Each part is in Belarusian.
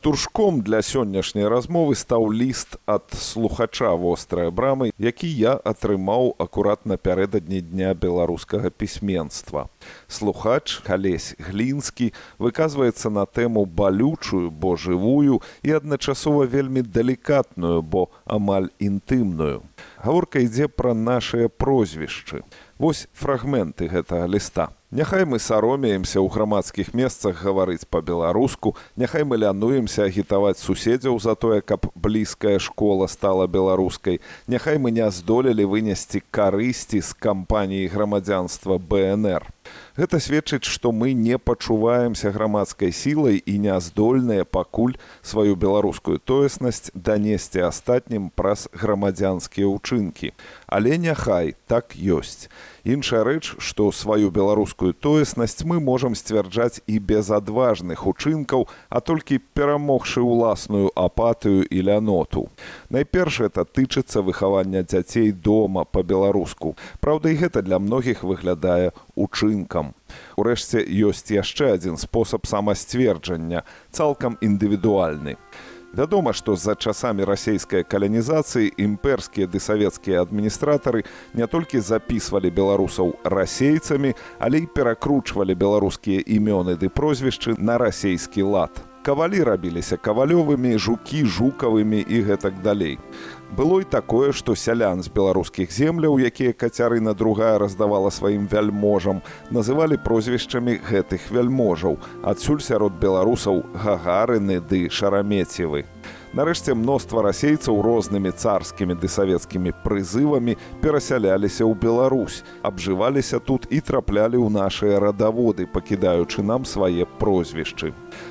штуршком для сённяшняй размовы стаў ліст ад слухача вострая брамы які я атрымаў акурат напярэдадні дня беларускага пісьменства. Слухач калесь глінскі выказваецца на тэму балючую бо жывую і адначасова вельмі далікатную бо амаль інтымную. Гаворка ідзе пра нашыя прозвішчы. Вось фрагменты гэтага ліста Няхай мы саромеемся ў грамадскіх месцах гаварыць па-беларуску, няхай мы лянуемся агітаваць суседзяў за тое, каб блізкая школа стала беларускай. Няхай мы не здолелі вынесці карысці з кампаніі грамадзянства БНР. Гэта сведчыць, што мы не пачуваемся грамадскай сілай і не здольныя пакуль сваю беларускую тоеснасць данесці астатнім праз грамадзянскія ўчынкі. Але няхай так ёсць. Іншая рэч, што сваю беларускую тоеснасць мы можам сцвярджаць і без адважных учынкаў, а толькі перамогшы ўласную апатыю і ляноту. Найперш это тычыцца выхавання дзяцей дома па-беларуску. Праўда, і гэта для многіх выглядае учынкам. Урэшце ёсць яшчэ адзін спосаб самасцверджання, цалкам індывідуальны. Вядома, што за часамі расійскай калянізацыі імперскія ды савецкія адміністратары не толькі запісвалі беларусаў расейцамі, але і перакручвалі беларускія імёны ды прозвішчы на расійскі лад. Кавалі рабіліся кавалёвымі, жукі жукавымі і гэтак далей. Было і такое, што сялян з беларускіх земляў, якія кацярына другая раздавала сваім вяльможам, называлі прозвішчамі гэтых вяльможаў, адсюль сярод беларусаў гагарыны ды шарамецевы. Нарэшце мноства расейцаў рознымі царскімі ды савецкімі прызывамі перасяляліся ў Беларусь, абжываліся тут і траплялі ў нашыя радаводы, пакідаючы нам свае прозвішчы.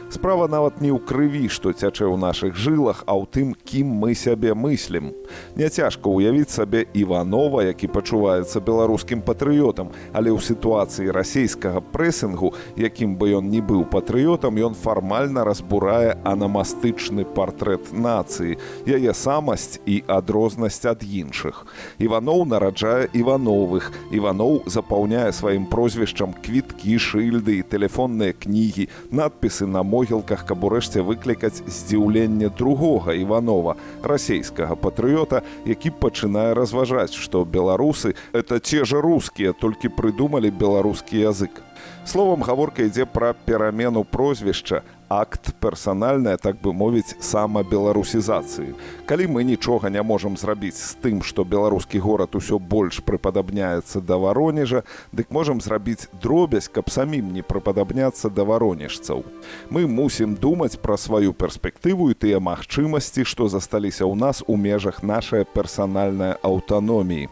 Справа нават не ў крыві, што цячэ ў нашых жылах, а ў тым, кім мы сябе мыслім. Няцяжка ўявіць сабе Іванова, які пачуваецца беларускім патрыётам, але ў сітуацыі расійскага прэсінгу, якім бы ён не быў патрыётам, ён фармальна разбурае анамастычны партрэт нацыі, яе самасць і адрознасць ад іншых. Іваноў нараджае Івановых. Іваноў запаўняе сваім прозвішчам квіткі, шыльды і тэлефонныя кнігі, надпісы на могілках, каб урэшце выклікаць здзіўленне другога Іванова, расійскага патрыёта, які пачынае разважаць, што беларусы это те жа рускія, толькі прыдумалі беларускі язык. Словам гаворка ідзе пра перамену прозвішча, акт персанальная так бы мовіць самабеларусізацыі. Калі мы нічога не можам зрабіць з тым што беларускі горад усё больш прыпадабняецца да варонежа дык можам зрабіць дробязь каб самім не прыпадабняцца да варонежцаў. Мы мусім думаць пра сваю перспектыву і тыя магчымасці што засталіся ў нас у межах нашай персанальнай аўтаноміі.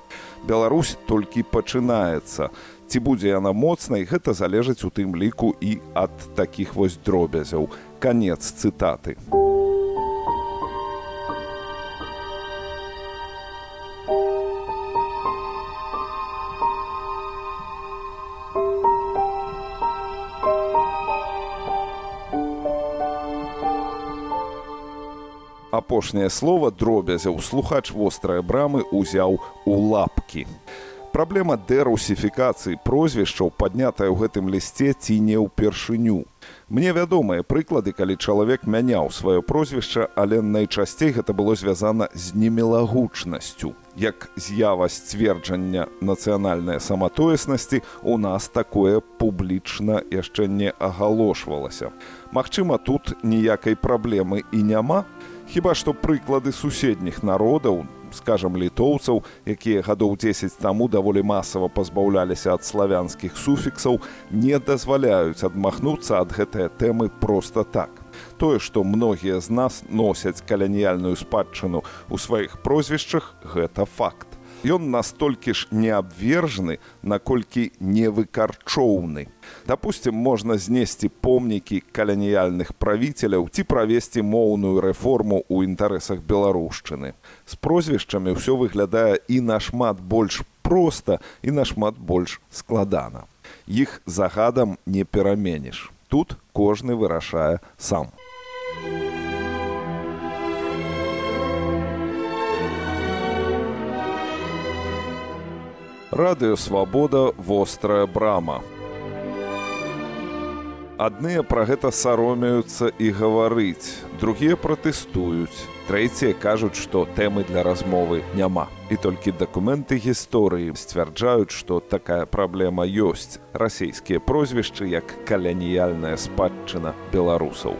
Беларусь толькі пачынаецца ці будзе яна моцнай гэта залежыць у тым ліку і ад такіх вось дробязяў. Канец цытаты. Апошняе слово дробязяў слухач вострыя брамы узяў у лапкі праблема дэрусіфікацыі прозвішчаў паднятая ў гэтым лісце ці не ўпершыню. Мне вядомыя прыклады, калі чалавек мяняў сваё прозвішча, але найчасцей гэта было звязана з немілагучнасцю. Як з'ява сцверджання нацыянальнай саматоеснасці у нас такое публічна яшчэ не агалошвалася. Магчыма, тут ніякай праблемы і няма. Хіба што прыклады суседніх народаў, скажам літоўцаў якія гадоў 10 таму даволі масава пазбаўляліся ад славянскіх суфіксаў не дазваляюць адмахнуцца ад гэтыя тэмы проста так. Тое што многія з нас носяць каляніяльную спадчыну у сваіх прозвішчах гэта факт ён настолькі ж неабвержаны наколькі невыкарчоўны допустим можна знесці помнікі каляніяльных правіцеляў ці правесці моўную рэформу ў інтарэсах беларушчыны з прозвішчамі ўсё выглядае і нашмат больш проста і нашмат больш складана іх загадам не пераменіш тут кожны вырашае сам Радыё свабода вострая брама. Адныя пра гэта саромеюцца і гаварыць, другія пратэстуюць. Трэція кажуць, што тэмы для размовы няма. І толькі дакументы гісторыі сцвярджаюць, што такая праблема ёсць. расійскія прозвішчы як каляніяльная спадчына беларусаў.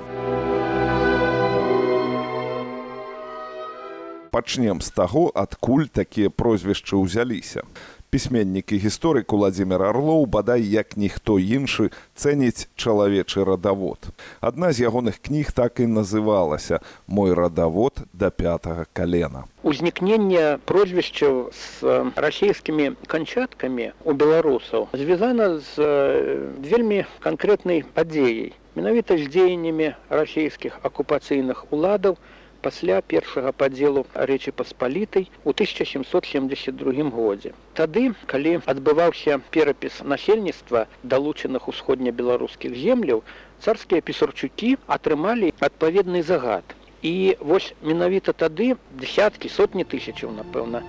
Пачнем з таго, адкуль такія прозвішчы ўзяліся пісьменнік і гісторык Владзімир Арлоў бадай як ніхто іншы цэніць чалавечы радавод. Адна з ягоных кніг так і называлася мой радавод да пятага калена. Узнікненне прозвішчаў з расійскімі канчаткамі у беларусаў звязана з вельмі канкрэтнай падзеяй. Менавіта з дзеяннямі расійскіх акупацыйных уладаў, пасля першага падзелу рэчы паспалітай у 1772 годзе. Тады, калі адбываўся перапіс насельніцтва далучаных усходнебеларускіх земляў, царскія пісарчукі атрымалі адпаведны загад І вось менавіта тады десяткі сотні тысячаў напэўна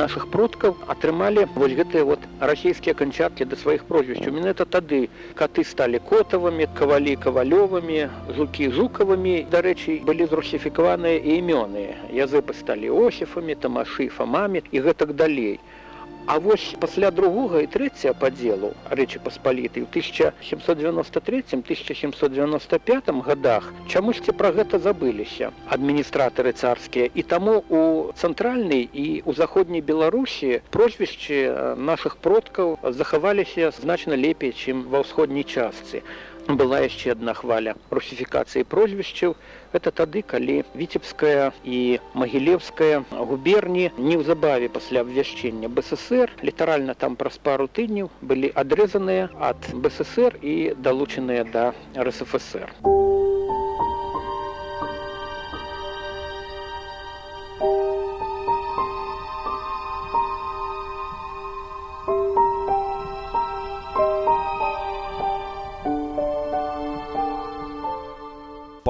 наших продкаў атрымалі вось гэтыя вот расійскія канчаткі да сваіх прозвішчаў. Менавіта тады каты сталі котавымі кавалі кавалёвымі жукі жукавымі. Дарэчы былі зрусіфікаваныя і імёны. Языпы сталі осіфамі тамашы фамамі і гэтак далей вось пасля другога і трэця падзелу рэчы паспаліты ў 1793-1795 годах чамусьці пра гэта забыліся адміністратары царскія. І таму у цэнтральнай і у заходняй беларусі прозвішчы наших продкаў захаваліся значна лепей чым ва ўсходняй частцы была яшчэ адна хваля русіфікацыі прозвішчаў это тады калі віцебская і магілевская губерні неўзабаве пасля абвяшчэння бСр літаральна там праз пару тыдняў былі адрэзаныя ад бСр і далучаныя да рсфср. у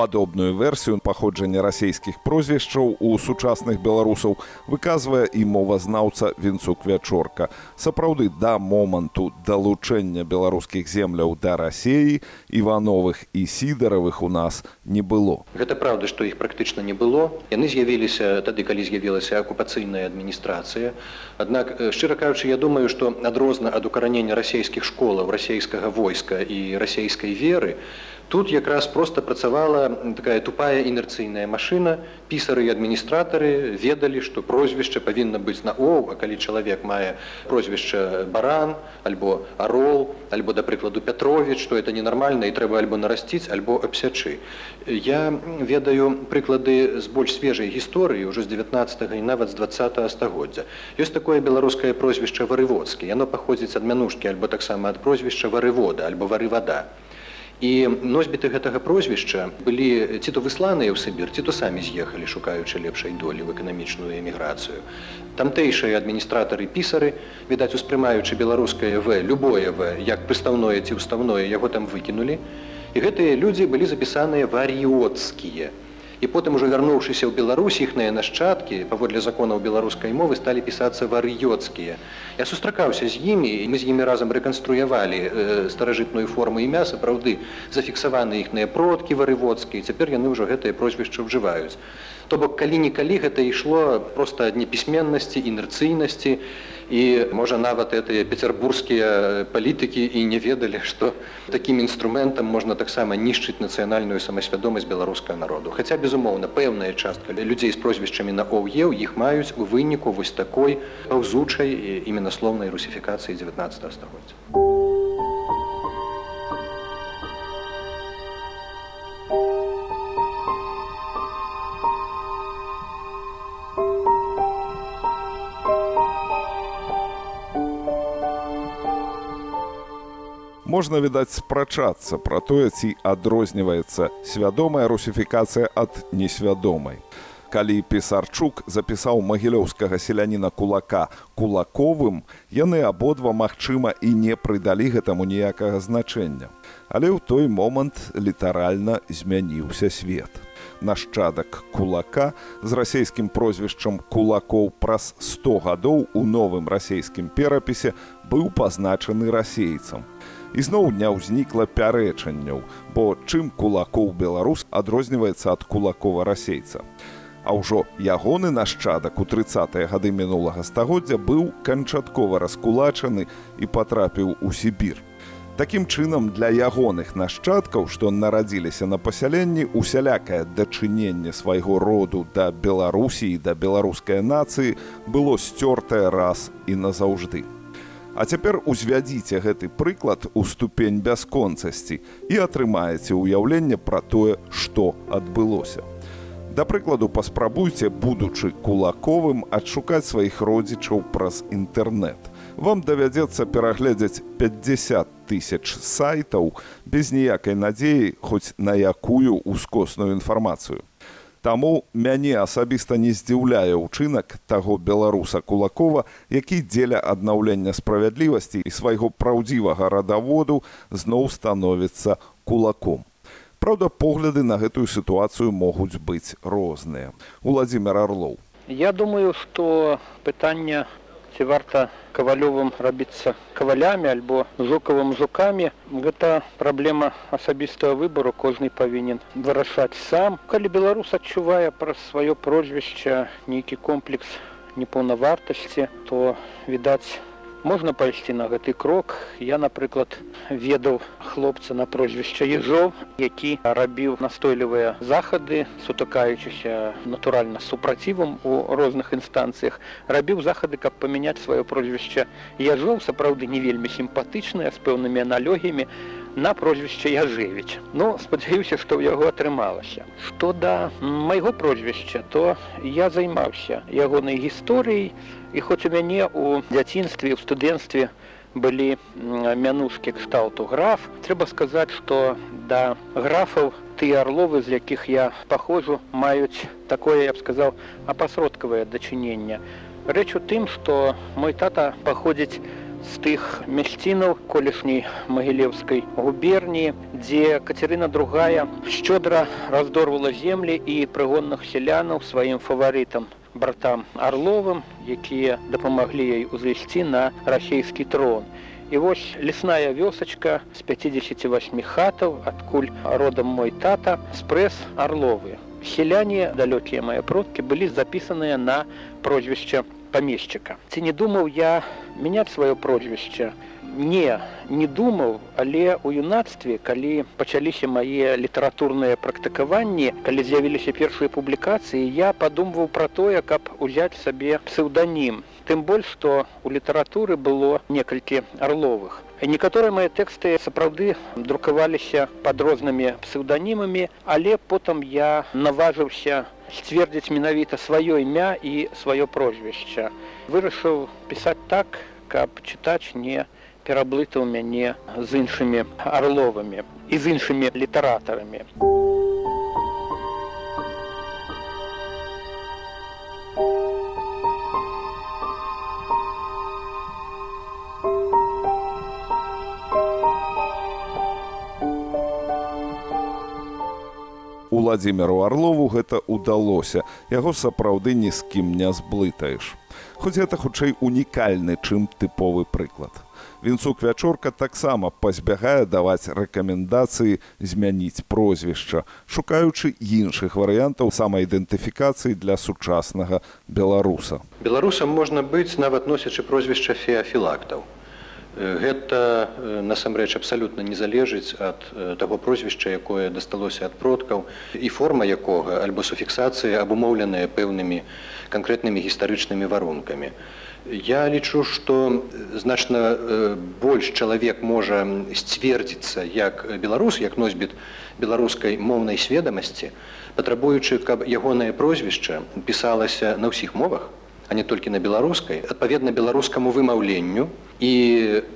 падобную версію паходжання расійскіх прозвішчаў у сучасных беларусаў выказвае і мовазнаўца вінцук вячорка. Сапраўды да моманту далучэння беларускіх земляў да рассеі івановых і сідаравых у нас не было. Гэта праўда што іх практычна не было. Яны з'явіліся тады калі з'явілася акупацыйная адміністрацыя. Аднак шчыра кажучы я думаю што адрозна ад укаранення расійскіх школаў расійскага войска і расійскай веры Тут якраз проста працавала такая тупая інерцыйная машына. Пісары і адміністратары ведалі, што прозвішча павінна быць на О, а калі чалавек мае прозвішча баран, альбо арол, альбо да прыкладу Пятровіч, што это ненармальна і трэба альбо нарасціць, альбо абсячы. Я ведаю прыклады з больш свежай гісторыі ўжо з 19 і нават з 20 стагоддзя. Ёсць такое беларускае прозвішча варыводскі. Яно паходзіць ад мянушкі альбо таксама ад прозвішча варывода альбо вары вада. І носьбіты гэтага прозвішча былі ці то высланыя ў Сыбір, ці то самі з'ехалі, шукаючы лепшай долі ў эканамічную эміграцыю. Тамтэйшыя адміністратары пісары, відаць, успрымаючы беларускае В любое В, як прыстаўное ці ўставное яго там выкінулі. І гэтыя людзі былі запісаныя варіотскія і потым ужо вярнуўшыся ў Беларусь іхныя нашчадкі паводле законаў беларускай мовы сталі пісацца варыёцкія. Я сустракаўся з імі і мы з імі разам рэканструявалі э, старажытную форму імя сапраўды зафіксаваны іхныя продкі варыводскія цяпер яны ўжо гэтыя прозвішча ўжываюць. То бок калі-нікалі гэта ішло проста ад непісьменнасці інерцыйнасці і можа нават гэтыя пецярбургскія палітыкі і не ведалі што такім інструментам можна таксама нішчыць нацыянальную самасвядомасць беларускага народу хаця безумоўна пэўная частка людзей з прозвішчамі на оўе іх маюць у выніку вось такой паўзучай іменаслоўнай русіфікацыі 19 стагоддзя можна відаць спрачацца пра тое ці адрозніваецца свядомая русіфікацыя ад несвядомай калі пісарчук запісаў магілёўскага селяніна кулака кулаковым яны абодва магчыма і не прыдалі гэтаму ніякага значэння. Але ў той момант літаральна змяніўся свет. Нашчадак кулака з расійскім прозвішчам кулакоў праз 100 гадоў у новым расійскім перапісе быў пазначаны расейцам. Ізноў не ўзнікла пярэчанняў, бо чым кулакоў беларус адрозніваецца ад кулакова расейца. А ўжо ягоны нашчадак у 30тыя гады мінулага стагоддзя быў канчаткова раскулачаны і патрапіў у Сібір. Такім чынам для ягоных нашчадкаў, што нарадзіліся на пасяленні усялякае дачыненне свайго роду да Беларусі і да беларускай нацыі было сцёртае раз і назаўжды. А цяпер узвядзіце гэты прыклад у ступень бясконцасці і атрымаеце ўяўленне пра тое, што адбылося. Да прыкладу паспрабуйце, будучы кулаковым адшукаць сваіх родзічаў праз інтэрнэт. Вам давядзецца перагледзець 50 тысяч сайтаў без ніякай надзеі хоць на якую ускосную інфармацыю. Таму мяне асабіста не здзіўляе ўчынак таго беларуса кулакова, які дзеля аднаўлення справядлівасці і свайго праўдзівага радаводу зноў становіцца кулаком. Праўда, погляды на гэтую сітуацыю могуць быць розныя. Уладзімир Арлоў. Я думаю, што пытанне ці варта кавалёвым рабіцца кавалямі альбо жукавым жукамі гэта праблема асабістага выбару кожны павінен вырашаць сам. Калі беларус адчувае праз сваё прозвішча нейкі комплекс непаўнавартасці то відаць можна пайсці на гэты крок? Я напрыклад ведаў хлопца на прозвішча ежов які рабіў настойлівыя захады сутыкаючыся натуральна супрацівам у розных інстанцыях. Рабіў захады каб памяняць сваё прозвішча ежов сапраўды не вельмі сімпатычныя з пэўнымі аналогіямі на прозвішча яжевіч ну спадзяюся што ў яго атрымалася. Што да майго прозвішча то я займаўся ягонай гісторыяй і хоць у мяне у дзяцінстве у студэнцтве былі мянушкі кшталту граф трэба сказаць што да графаў тыя арловы з якіх я паходжу маюць такое я б сказаў апасродкавае дачыненне рэч у тым што мой тата паходзіць з тых мясцінаў колішняй магілеўскай губерніі дзе кацярына другая шчодра раздорвала землі і прыгонных сялянаў сваім фаварытам братам арловым якія дапамаглі ёй узысці на расійскі трон. І вось лесная вёсачка з 58 хатаў адкуль родам мой тата спрэс арловы селяне далёкія мае продкі былі запісаныя на прозвішча памешчыка. Ці не думаў я мяняць сваё прозвішча не не думаў але у юнацтве калі пачаліся мае літаратурныя практыкаванні калі з'явіліся першыя публікацыі я падумваў пра тое каб узяць сабе псеўданім. Тым больш што у літаратуры было некалькі арловых. Некаторыя мае тэксты сапраўды друкаваліся пад рознымі псеўданімамі але потым я наважыўся сцвердзіць менавіта сваё імя і сваё прозвішча. Вырашыў пісаць так каб чытач не пераблытаў мяне з іншымі арловымі і з іншымі літаратарамі. Уладзіміру Арлову гэта ўдалося. Яго сапраўды ні з кім не зблытаеш. Хоць гэта хутчэй унікальны, чым тыповы прыклад. Вінцук вячорка таксама пазбягае даваць рэкамендацыі змяніць прозвішча, шукаючы іншых варыянтаў самаідэнтыфікацыі для сучаснага беларуса. Беларусам можна быць нават носячы прозвішча феафілактаў. Гэта насамрэч абсалютна не залежыць ад таго прозвішча, якое дасталося ад продкаў і форма якога альбо суфіксацыі абумоўленыя пэўнымі канкрэтнымі гістарычнымі варункамі. Я лічу, што значна больш чалавек можа сцвердзіцца як беларус, як носьбіт беларускай моўнай сведамасці, патрабуючы, каб ягонае прозвішча пісалася на ўсіх мовах, а не толькі на беларускай адпаведна беларускаму вымаўленню і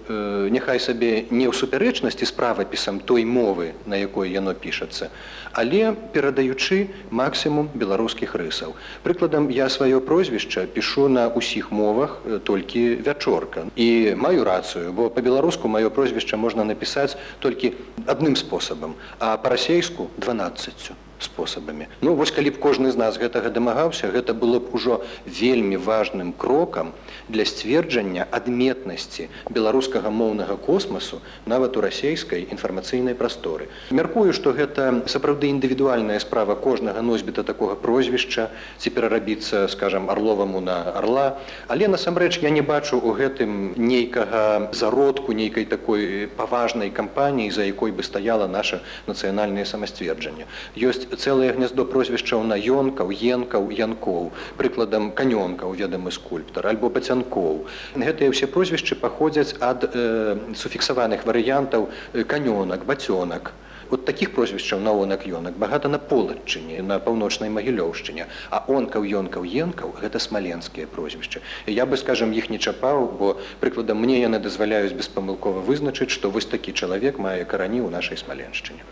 э, няхай сабе не ў супярэчнасці з правапісам той мовы на якой яно пішацца але перадаючы максімум беларускіх рысаў. Прыкладам я сваё прозвішча пішу на ўсіх мовах толькі вячорка. І маю рацыю бо по-беларуску маё прозвішча можна напісаць толькі адным спосабам а па-расейску 12 спосабамі. Ну вось калі б кожны з нас гэтага дамагаўся гэта было б ужо вельмі важным крокам для сцверджання адметнасці беларускага моўнага космасу нават у расійскай інфармацыйнай прасторы. Мяркую што гэта сапраўды індывідуальная справа кожнага носьбіта такога прозвішча ці перарабіцца скажем орловаму на орла але насамрэч я не бачу у гэтым нейкага зародку нейкай такой паважнай кампаніі за якой бы стаяла наша нацыянальнае самасцверджанне. Ёсць цэлае гняздо прозвішчаў на ёнкаў енкаў янкоў прыкладам канёнкаў ведамы скульптар альбо бацянкоў. Гэтыя ўсе прозвішчы паходзяць ад э, суфіксаваных варыянтаў э, канёнак бацёнак. Вот таких прозвішчаў на онак ёнак багата на полачыне на паўночнай магілёўшчыне а онкаў ёнкаў енкаў гэта смаленскія прозвішчы. Я бы скажем іх не чапаў бо прыкладам мне яны дазваляюць беспамылкова вызначыць што вось такі чалавек мае карані ў нашай смаленшчыне.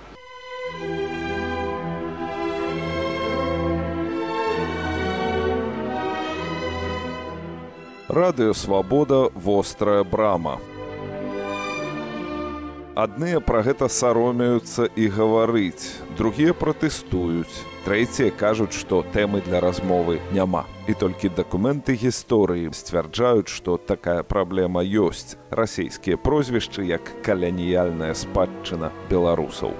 радыё свабода вострая брама. Адныя пра гэта саромеюцца і гаварыць другія пратэстуюць трэція кажуць што тэмы для размовы няма. І толькі дакументы гісторыі сцвярджаюць што такая праблема ёсць. Расійскія прозвішчы як каляніяльная спадчына беларусаў.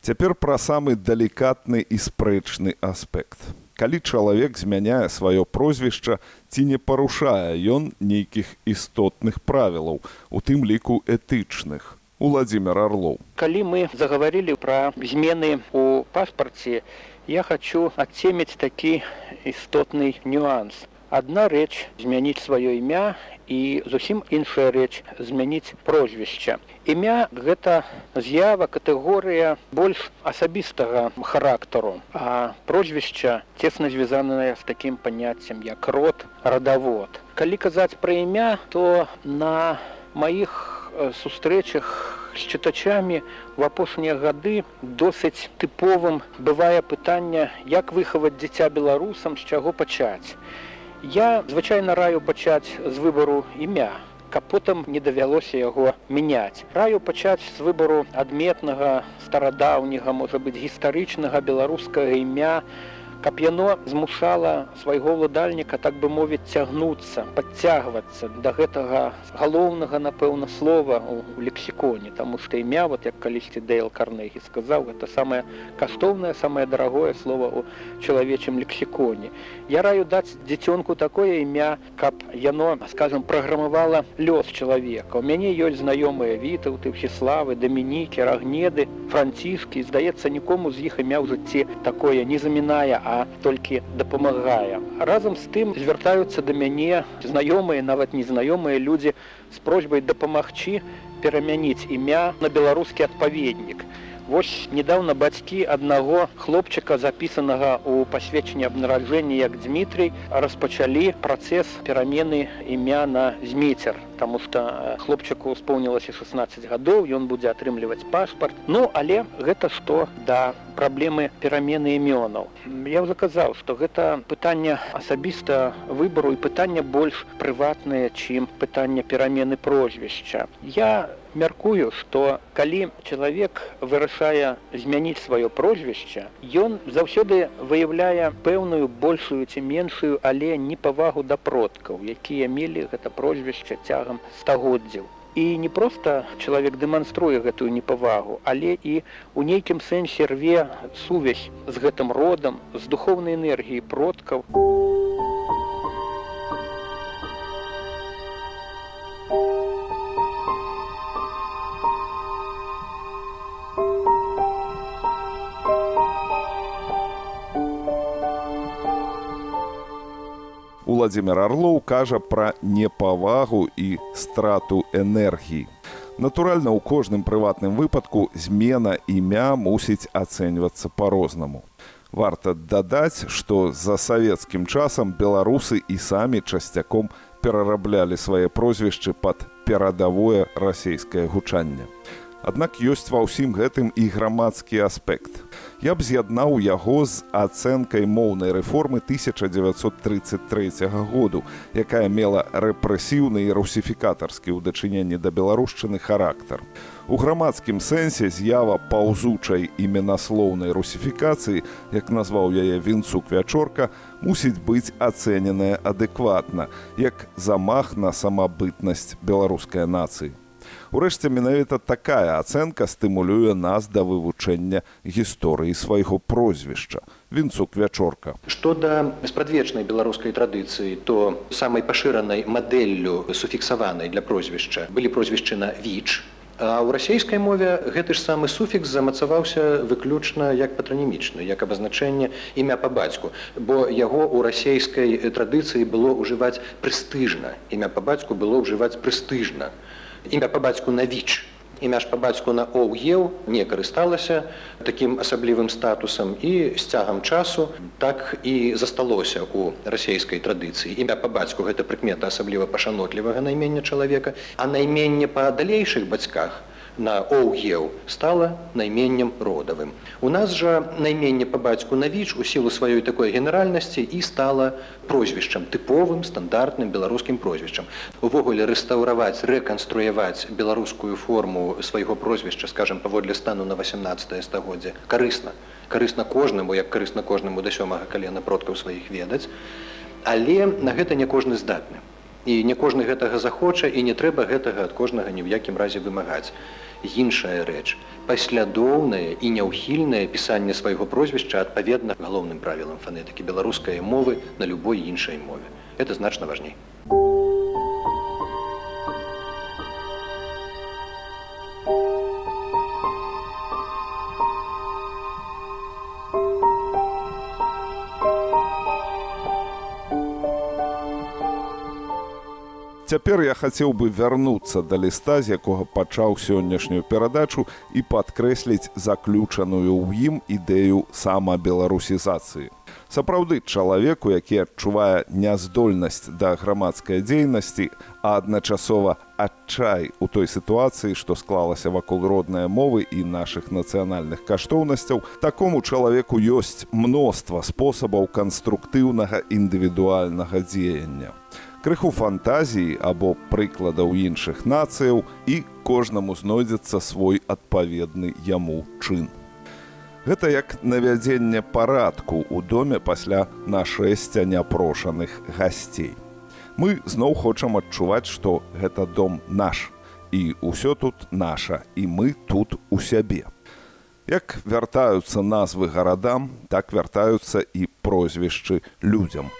Цяпер пра самы далікатны і спрэчны аспект калі чалавек змяняе сваё прозвішча ці не парушае ён нейкіх істотных правілаў у тым ліку этычных. Владимир орлоў калі мы загаварылі пра змены у паспарце я хочу адцеміць такі істотны нюанс адна рэч змяніць сваё імя і зусім іншая рэч змяніць прозвішча. Імя гэта з'ява катэгорыя больш асабістага характару а прозвішча цесна звязаная з такім паняццем як род радавод. Калі казаць пра імя то на маіх сустрэчах з чытачамі в апошнія гады досыць тыповым бывае пытанне як выхаваць дзіця беларусам з чаго пачаць Я звычайна раю пачаць з выбару імя, каб потым не давялося яго мяняць. Раю пачаць з выбару адметнага, старадаўняга, можа быць гістарычнага беларускага імя, каб яно змушала свайго ўладальніка так бы мовіць цягнуцца подцягвацца до гэтага галоўнага напэўна слова у лексіконе. Тому что імя вот як калісьці дэйл карнегі сказаў это самое каштоўнае самое дарагое слово у чалавечым лексіконе. Я раю даць дзіцёнку такое імя каб яно скажем праграмавала лёс чалавека. У мяне ёсць знаёмыя вітаўты всеславы дамінікі рагнеды францішкі здаецца нікому з іх імя ў жыцці такое не замінае а толькі дапамагае. Разам з тым звяртаюцца да мяне знаёмыя, нават незнаёмыя людзі з просьбай дапамагчы перамяніць імя на беларускі адпаведнік. Вось недавно бацькі аднаго хлопчыка запісанага ў пасведчанні аб нараджэнні як Дмітрый распачалі працэс перамены імя на змейцер потому что хлопчыку успомнілася 16 гадоў ён будзе атрымліваць пашпарт. Ну але гэта што да праблемы перамены імёнаў. Я заказаў што гэта пытанне асабіста выбару і пытанне больш прыватнае чым пытанне перамены прозвішча. Я мяркую што калі чалавек вырашае змяніць сваё прозвішча ён заўсёды выяўляе пэўную большую ці меншую але непавагу да продкаў якія мелі гэта прозвішча цягам стагоддзяў. І не проста чалавек дэманструе гэтую непавагу але і у нейкім сэнсе рве сувязь з гэтым родам з духовнай энергіі продкаў. у владимир орлоў кажа пра непавагу і страту энергіі. Натуральна у кожным прыватным выпадку змена імя мусіць ацэньвацца по-рознаму варта дадаць што за савецкім часам беларусы і самі часцяком перараблялі свае прозвішчы пад перадавое расійскае гучанне Аднак ёсць ва ўсім гэтым і грамадскі аспект. Я б з'яднаў яго з ацэнкай моўнай рэформы 1933 году, якая мела рэпрэсіўны і русіфікатарскі ў дачыненні да беларушчыны характар. У грамадскім сэнсе з'ява паўзучай іменаслоўнай русіфікацыі, як назваў яе вінцук вячорка, мусіць быць ацэненая адэкватна, як замах на самабытнасць беларускай нацыі. Урэшце менавіта такая ацэнка стымулюе нас да вывучэння гісторыі свайго прозвішча вінцук вячорка што да спрадвечнай беларускай традыцыі то самай пашыранай мадэллю суфіксаванай для прозвішча былі прозвішчы на віч А ў расійскай мове гэты ж самы суфікс замацаваўся выключна як патранімічны, як абазначэнне імя па бацьку, бо яго ў расійскай традыцыі было ўжываць прэстыжна. імя па бацьку было ўжываць прэстыжна імя па бацьку на віч імя ж па бацьку на оўеў не карысталася такім асаблівым статусам і з цягам часу так і засталося у расійскай традыцыі. Імя па бацьку гэта прыкмета асабліва пашанотлівага наймення чалавека а найменне па далейшых бацьках на оўгеў стала найменнем родавым. У нас жа найменне па бацьку навіч у сілу сваёй такой генеральнасці і стала прозвішчам тыповым стандартным беларускім прозвішчам. Увогуле рэстаўраваць, рэканструяваць беларускую форму свайго прозвішча, скажем, паводле стану на 18 стагоддзя карысна. карысна кожнаму, як карысна кожнаму да сёмага калена продкаў сваіх ведаць. Але на гэта не кожны здатны. І не кожны гэтага захоча і не трэба гэтага ад кожнага ні ў якім разе вымагаць іншая рэч. Паслядоўнае і няўхільнае пісанне свайго прозвішча адпаведна галоўным правілам фанетыкі беларускай мовы на любой іншай мове. Это значна важней Цяпер я хацеў бы вярнуцца да ліста, з якога пачаў сённяшнюю перадачу і падкрэсліць заключаную ў ім ідэю самабеларусізацыі. Сапраўды чалавеку, які адчувае няздольнасць да грамадскай дзейнасці, а адначасова адчай у той сітуацыі, што склалася вакол роднай мовы і нашых нацыянальных каштоўнасцяў, такому чалавеку ёсць мноства спосабаў канструктыўнага індывідуальнага дзеяння крыху фантазіі або прыкладаў іншых нацыяў і кожнаму знойдзецца свой адпаведны яму чын. Гэта як навядзенне парадку ў доме пасля нашэсця няпрошаных гасцей. Мы зноў хочам адчуваць, што гэта дом наш і ўсё тут наша і мы тут у сябе. Як вяртаюцца назвы гарадам, так вяртаюцца і прозвішчы людзям.